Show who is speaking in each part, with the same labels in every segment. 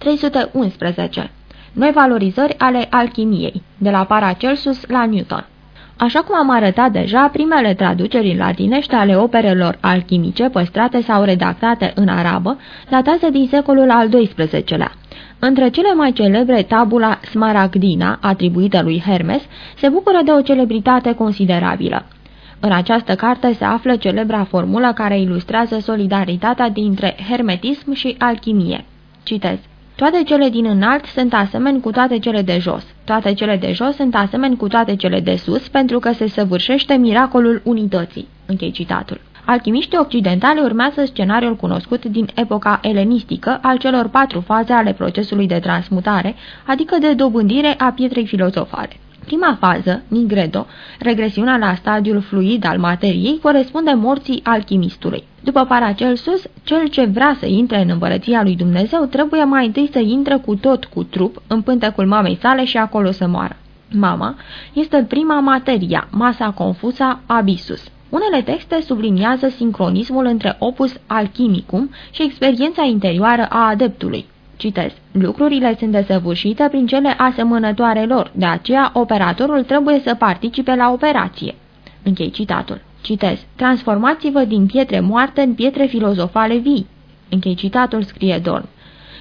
Speaker 1: 311. Noi valorizări ale alchimiei, de la Paracelsus la Newton. Așa cum am arătat deja, primele traduceri în latinește ale operelor alchimice păstrate sau redactate în arabă datează din secolul al XII-lea. Între cele mai celebre, tabula Smaragdina, atribuită lui Hermes, se bucură de o celebritate considerabilă. În această carte se află celebra formulă care ilustrează solidaritatea dintre hermetism și alchimie. Citez. Toate cele din înalt sunt asemeni cu toate cele de jos. Toate cele de jos sunt asemeni cu toate cele de sus, pentru că se săvârșește miracolul unității. Închei citatul. Alchimiștii occidentali urmează scenariul cunoscut din epoca elenistică al celor patru faze ale procesului de transmutare, adică de dobândire a pietrei filozofale. Prima fază, nigredo, regresiunea la stadiul fluid al materiei, corespunde morții alchimistului. După Paracelsus, cel ce vrea să intre în împărăția lui Dumnezeu trebuie mai întâi să intre cu tot cu trup în pântecul mamei sale și acolo să moară. Mama este prima materia, masa confusă abisus. Unele texte subliniază sincronismul între opus alchimicum și experiența interioară a adeptului. Citez. Lucrurile sunt desăvârșite prin cele asemănătoare lor, de aceea operatorul trebuie să participe la operație. Închei citatul. Citez. Transformați-vă din pietre moarte în pietre filozofale vii. Închei citatul, scrie Dorn.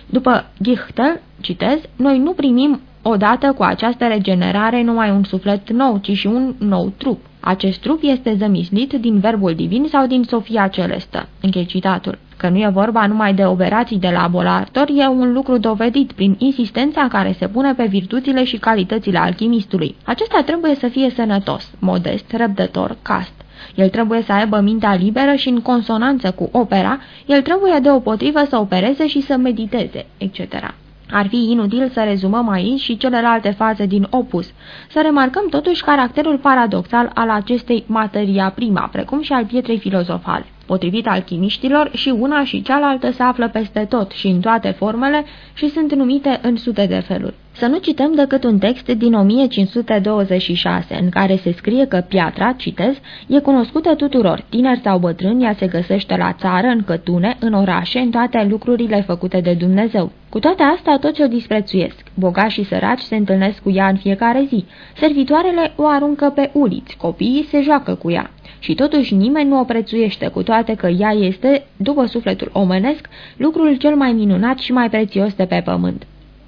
Speaker 1: După Gichtel, citez, noi nu primim odată cu această regenerare numai un suflet nou, ci și un nou trup. Acest trup este zămislit din verbul divin sau din Sofia Celestă. Închei citatul. Că nu e vorba numai de operații de laborator, e un lucru dovedit prin insistența care se pune pe virtuțile și calitățile alchimistului. Acesta trebuie să fie sănătos, modest, răbdător, cast. El trebuie să aibă mintea liberă și în consonanță cu opera, el trebuie deopotrivă să opereze și să mediteze, etc. Ar fi inutil să rezumăm aici și celelalte faze din opus, să remarcăm totuși caracterul paradoxal al acestei materia prima, precum și al pietrei filozofale. Potrivit alchimiștilor, și una și cealaltă se află peste tot și în toate formele și sunt numite în sute de feluri. Să nu cităm decât un text din 1526, în care se scrie că piatra, citez, e cunoscută tuturor, tineri sau bătrâni, ea se găsește la țară, în cătune, în orașe, în toate lucrurile făcute de Dumnezeu. Cu toate astea, tot ce o disprețuiesc. Bogați și săraci se întâlnesc cu ea în fiecare zi. Servitoarele o aruncă pe uliți, copiii se joacă cu ea. Și totuși nimeni nu o prețuiește, cu toate că ea este, după sufletul omenesc, lucrul cel mai minunat și mai prețios de pe pământ.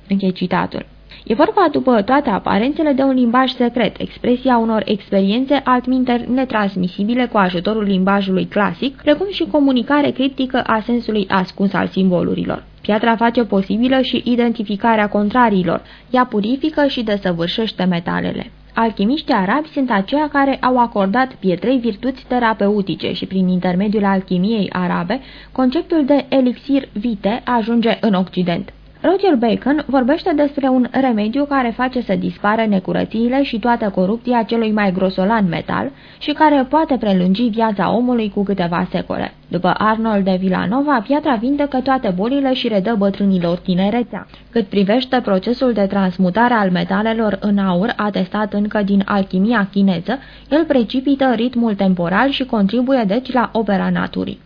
Speaker 1: Închei citatul. E vorba, după toate aparențele, de un limbaj secret, expresia unor experiențe altminter netransmisibile cu ajutorul limbajului clasic, precum și comunicare criptică a sensului ascuns al simbolurilor. Piatra face posibilă și identificarea contrariilor, ea purifică și desăvârșește metalele. Alchimiștii arabi sunt aceia care au acordat pietrei virtuți terapeutice și prin intermediul alchimiei arabe, conceptul de elixir vite ajunge în Occident. Roger Bacon vorbește despre un remediu care face să dispară necurățiile și toată corupția celui mai grosolan metal și care poate prelungi viața omului cu câteva secole. După Arnold de Villanova, piatra vindecă toate bolile și redă bătrânilor tinerețea. Cât privește procesul de transmutare al metalelor în aur, atestat încă din alchimia chineză, el precipită ritmul temporal și contribuie deci la opera naturii.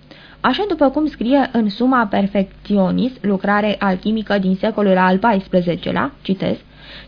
Speaker 1: Așa după cum scrie în Suma Perfectionis, lucrare alchimică din secolul al XIV-lea, citesc,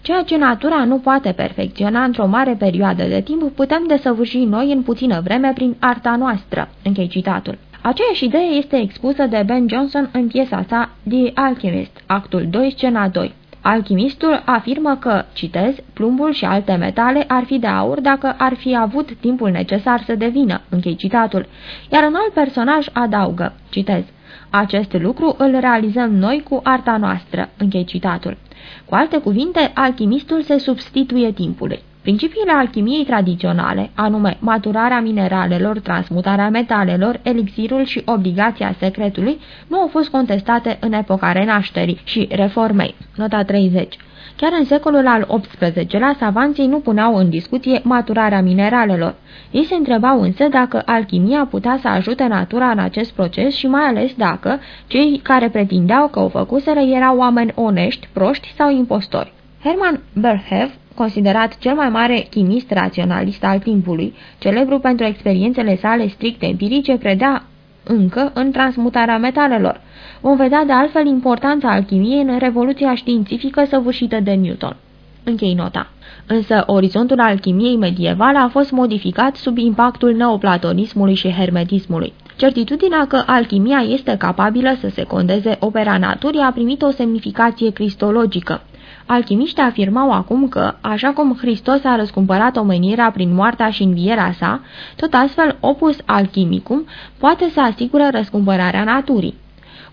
Speaker 1: Ceea ce natura nu poate perfecționa într-o mare perioadă de timp, putem desăvârși noi în puțină vreme prin arta noastră. Închei citatul. Aceeași idee este expusă de Ben Jonson în piesa sa The Alchemist, actul 2, scena 2. Alchimistul afirmă că, citez, plumbul și alte metale ar fi de aur dacă ar fi avut timpul necesar să devină, închei citatul, iar un alt personaj adaugă, citez, acest lucru îl realizăm noi cu arta noastră, închei citatul. Cu alte cuvinte, alchimistul se substituie timpului. Principiile alchimiei tradiționale, anume maturarea mineralelor, transmutarea metalelor, elixirul și obligația secretului, nu au fost contestate în epoca renașterii și reformei. Nota 30. Chiar în secolul al XVIII-lea, savanții nu puneau în discuție maturarea mineralelor. Ei se întrebau însă dacă alchimia putea să ajute natura în acest proces și mai ales dacă cei care pretindeau că o făcuseră erau oameni onești, proști sau impostori. Hermann Berhev considerat cel mai mare chimist raționalist al timpului, celebru pentru experiențele sale strict empirice, credea încă în transmutarea metalelor. Vom vedea de altfel importanța alchimiei în revoluția științifică săvârșită de Newton. Închei nota. Însă orizontul alchimiei medievale a fost modificat sub impactul neoplatonismului și hermetismului. Certitudinea că alchimia este capabilă să secondeze opera naturii a primit o semnificație cristologică. Alchimiștii afirmau acum că, așa cum Hristos a răscumpărat omenirea prin moartea și învierea sa, tot astfel opus alchimicum poate să asigure răscumpărarea naturii.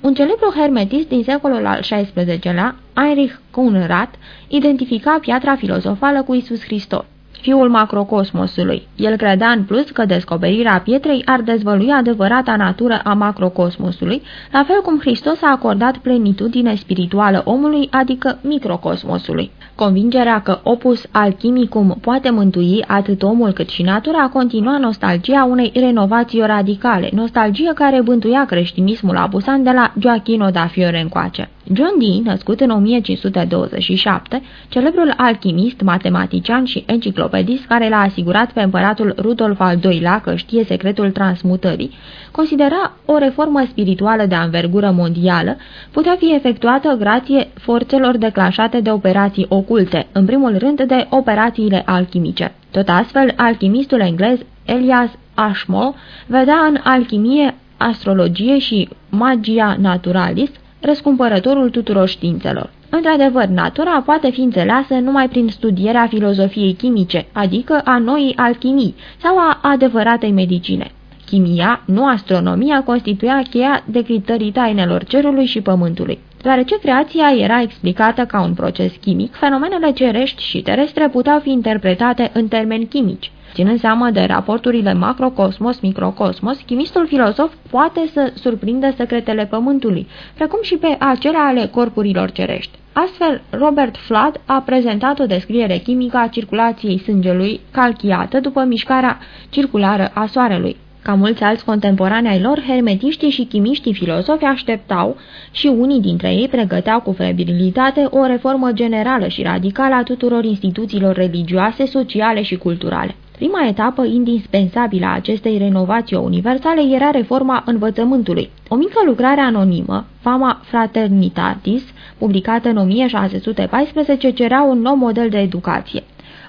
Speaker 1: Un celebru hermetist din secolul al XVI-lea, Heinrich Kunrat, identifica piatra filozofală cu Isus Hristos fiul macrocosmosului. El credea în plus că descoperirea pietrei ar dezvălui adevărata natură a macrocosmosului, la fel cum Hristos a acordat plenitudine spirituală omului, adică microcosmosului. Convingerea că opus alchimicum poate mântui atât omul cât și natura continua nostalgia unei renovații radicale, nostalgie care bântuia creștinismul abusan de la Gioachino da Fiore încoace. John Dee, născut în 1527, celebrul alchimist, matematician și enciclopedist care l-a asigurat pe împăratul Rudolf al II-lea că știe secretul transmutării, considera o reformă spirituală de anvergură mondială putea fi efectuată grație forțelor declanșate de operații oculte, în primul rând de operațiile alchimice. Tot astfel, alchimistul englez Elias Ashmole vedea în alchimie, astrologie și magia naturalis răscumpărătorul tuturor științelor. Într-adevăr, natura poate fi înțeleasă numai prin studierea filozofiei chimice, adică a noii alchimii sau a adevăratei medicine. Chimia, nu astronomia, constituia cheia decritării tainelor cerului și pământului. Deoarece creația era explicată ca un proces chimic, fenomenele cerești și terestre puteau fi interpretate în termeni chimici. Ținând seama de raporturile macrocosmos-microcosmos, chimistul filozof poate să surprindă secretele pământului, precum și pe acele ale corpurilor cerești. Astfel, Robert Flood a prezentat o descriere chimică a circulației sângelui calchiată după mișcarea circulară a Soarelui. Ca mulți alți contemporani ai lor, hermetiștii și chimiștii filozofi așteptau și unii dintre ei pregăteau cu febrilitate o reformă generală și radicală a tuturor instituțiilor religioase, sociale și culturale. Prima etapă indispensabilă a acestei renovații universale era reforma învățământului. O mică lucrare anonimă, Fama Fraternitatis, publicată în 1614, cerea un nou model de educație.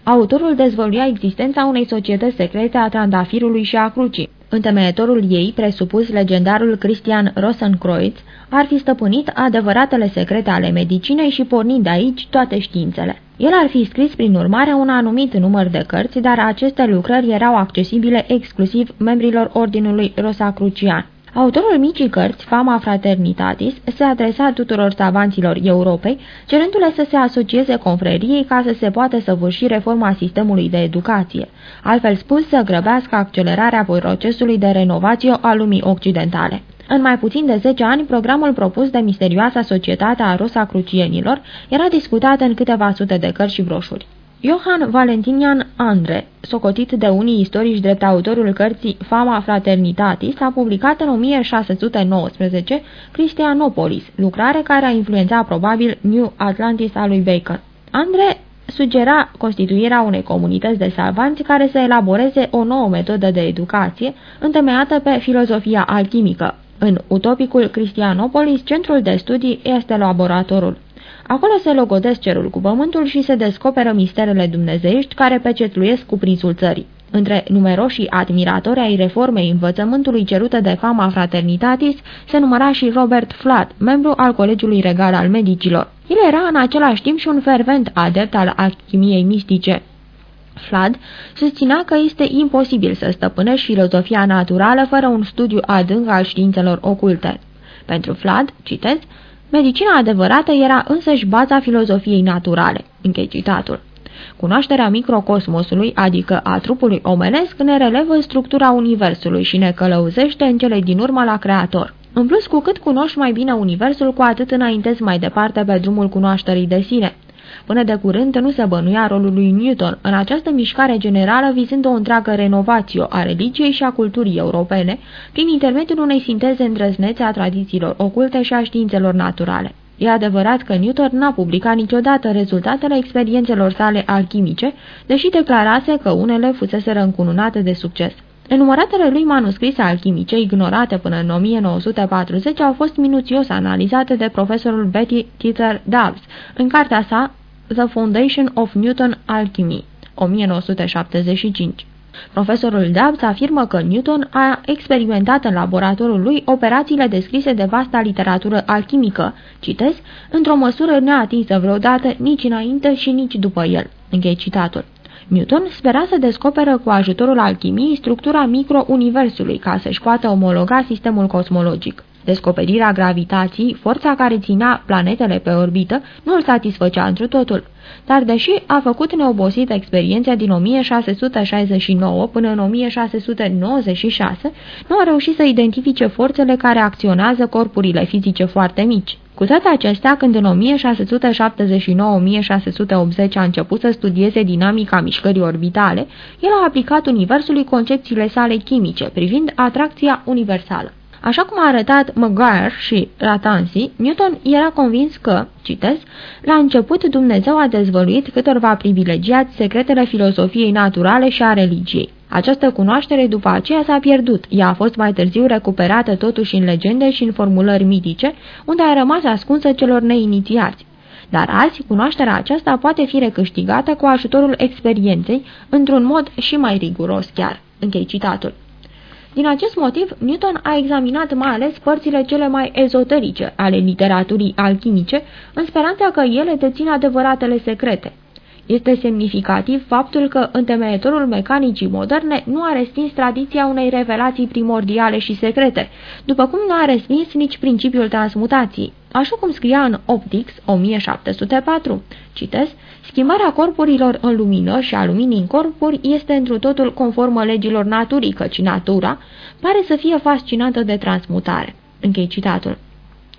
Speaker 1: Autorul dezvăluia existența unei societăți secrete a trandafirului și a crucii. Întemeietorul ei, presupus legendarul Christian Rosenkreutz, ar fi stăpânit adevăratele secrete ale medicinei și pornind de aici toate științele. El ar fi scris prin urmare un anumit număr de cărți, dar aceste lucrări erau accesibile exclusiv membrilor Ordinului Rosacrucian. Autorul micii cărți, Fama Fraternitatis, se adresa tuturor savanților Europei, cerându-le să se asocieze confreriei ca să se poată săvârși reforma sistemului de educație, altfel spus să grăbească accelerarea procesului de renovație a lumii occidentale. În mai puțin de 10 ani, programul propus de misterioasa societate a Rosacrucienilor era discutat în câteva sute de cărți și broșuri. Johann Valentinian Andre, socotit de unii istorici drept autorul cărții Fama Fraternitatis, a publicat în 1619 Christianopolis, lucrare care a influențat probabil New Atlantis a lui Bacon. Andre sugera constituirea unei comunități de salvanți care să elaboreze o nouă metodă de educație întemeiată pe filozofia alchimică. În utopicul Cristianopolis, centrul de studii este laboratorul. Acolo se logodesc cerul cu pământul și se descoperă misterele dumnezeiești care pecetluiesc cuprinsul țării. Între numeroșii admiratori ai reformei învățământului cerută de fama fraternitatis se număra și Robert Flood, membru al Colegiului Regal al Medicilor. El era în același timp și un fervent adept al alchimiei mistice. Flood susținea că este imposibil să stăpânești filozofia naturală fără un studiu adânc al științelor oculte. Pentru Flood, citez, Medicina adevărată era însăși baza filozofiei naturale. Închei citatul. Cunoașterea microcosmosului, adică a trupului omenesc, ne relevă structura universului și ne călăuzește în cele din urmă la creator. În plus, cu cât cunoști mai bine universul, cu atât înaintezi mai departe pe drumul cunoașterii de sine. Până de curând nu se bănuia rolul lui Newton în această mișcare generală vizând o întreagă renovație a religiei și a culturii europene, prin intermediul unei sinteze îndrăznețe a tradițiilor oculte și a științelor naturale. E adevărat că Newton n-a publicat niciodată rezultatele experiențelor sale alchimice, deși declarase că unele fusese încununate de succes. Enumăratele lui manuscrise alchimice, ignorate până în 1940, au fost minuțios analizate de profesorul Betty Tither Dobbs în cartea sa The Foundation of Newton Alchemy, 1975. Profesorul Dobbs afirmă că Newton a experimentat în laboratorul lui operațiile descrise de vasta literatură alchimică, citesc, într-o măsură neatinsă vreodată nici înainte și nici după el. Închei citatul. Newton spera să descoperă cu ajutorul alchimiei structura micro-universului ca să-și poată omologa sistemul cosmologic. Descoperirea gravitației, forța care ținea planetele pe orbită, nu îl satisfăcea întru totul. Dar deși a făcut neobosit experiența din 1669 până în 1696, nu a reușit să identifice forțele care acționează corpurile fizice foarte mici. Cu toate acestea, când în 1679-1680 a început să studieze dinamica mișcării orbitale, el a aplicat Universului concepțiile sale chimice privind atracția universală. Așa cum a arătat Maguire și Ratansi, Newton era convins că, citesc, la început Dumnezeu a dezvăluit câtorva privilegiați secretele filosofiei naturale și a religiei. Această cunoaștere după aceea s-a pierdut. Ea a fost mai târziu recuperată totuși în legende și în formulări mitice, unde a rămas ascunsă celor neinițiați. Dar azi, cunoașterea aceasta poate fi recâștigată cu ajutorul experienței, într-un mod și mai riguros chiar. Închei citatul. Din acest motiv, Newton a examinat mai ales părțile cele mai ezoterice ale literaturii alchimice, în speranța că ele dețin adevăratele secrete. Este semnificativ faptul că întemeietorul mecanicii moderne nu a respins tradiția unei revelații primordiale și secrete, după cum nu a respins nici principiul transmutației. Așa cum scria în Optics 1704, citesc, schimbarea corpurilor în lumină și a luminii în corpuri este întru totul conformă legilor naturii, căci natura pare să fie fascinată de transmutare. Închei citatul.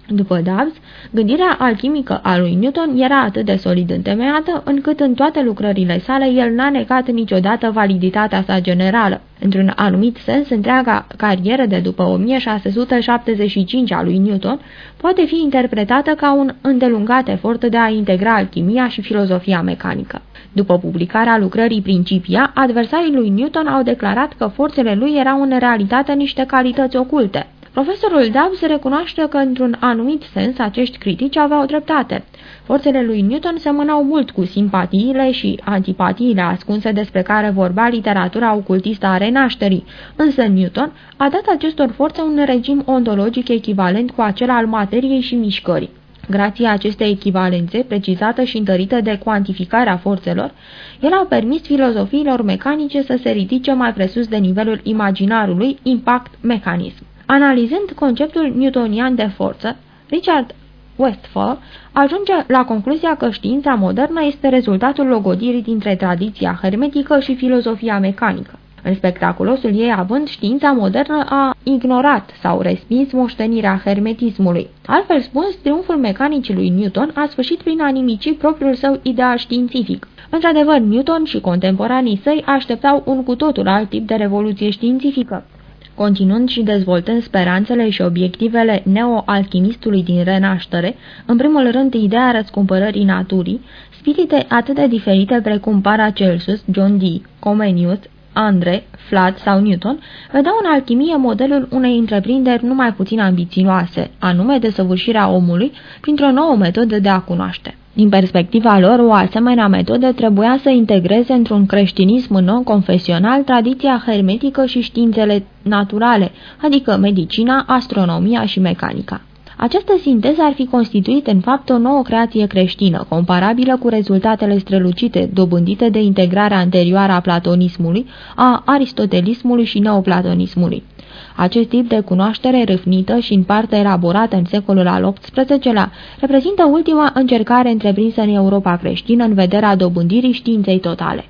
Speaker 1: După Dawes, gândirea alchimică a lui Newton era atât de solid întemeiată, încât în toate lucrările sale el n-a negat niciodată validitatea sa generală. Într-un anumit sens, întreaga carieră de după 1675 a lui Newton poate fi interpretată ca un îndelungat efort de a integra alchimia și filozofia mecanică. După publicarea lucrării Principia, adversarii lui Newton au declarat că forțele lui erau în realitate niște calități oculte. Profesorul Dawes recunoaște că, într-un anumit sens, acești critici aveau dreptate. Forțele lui Newton semănau mult cu simpatiile și antipatiile ascunse despre care vorba literatura ocultistă a renașterii, însă Newton a dat acestor forțe un regim ontologic echivalent cu acela al materiei și mișcării. Grație acestei echivalențe, precizată și întărită de cuantificarea forțelor, el a permis filozofiilor mecanice să se ridice mai presus de nivelul imaginarului impact-mecanism. Analizând conceptul newtonian de forță, Richard Westphal ajunge la concluzia că știința modernă este rezultatul logodirii dintre tradiția hermetică și filozofia mecanică. În spectaculosul ei având, știința modernă a ignorat sau respins moștenirea hermetismului. Altfel spus, triumful mecanicii lui Newton a sfârșit prin a nimici propriul său ideal științific. Într-adevăr, Newton și contemporanii săi așteptau un cu totul alt tip de revoluție științifică continuând și dezvoltând speranțele și obiectivele neo-alchimistului din renaștere, în primul rând ideea răscumpărării naturii, spirite atât de diferite precum Paracelsus, John Dee, Comenius, Andre, Flat sau Newton, vedeau în alchimie modelul unei întreprinderi numai puțin ambițioase, anume desăvârșirea omului printr-o nouă metodă de a cunoaște. Din perspectiva lor, o asemenea metodă trebuia să integreze într-un creștinism non-confesional tradiția hermetică și științele naturale, adică medicina, astronomia și mecanica. Această sinteză ar fi constituit în fapt o nouă creație creștină, comparabilă cu rezultatele strălucite, dobândite de integrarea anterioară a platonismului, a aristotelismului și neoplatonismului. Acest tip de cunoaștere râfnită și în parte elaborată în secolul al XVIII-lea reprezintă ultima încercare întreprinsă în Europa creștină în vederea dobândirii științei totale.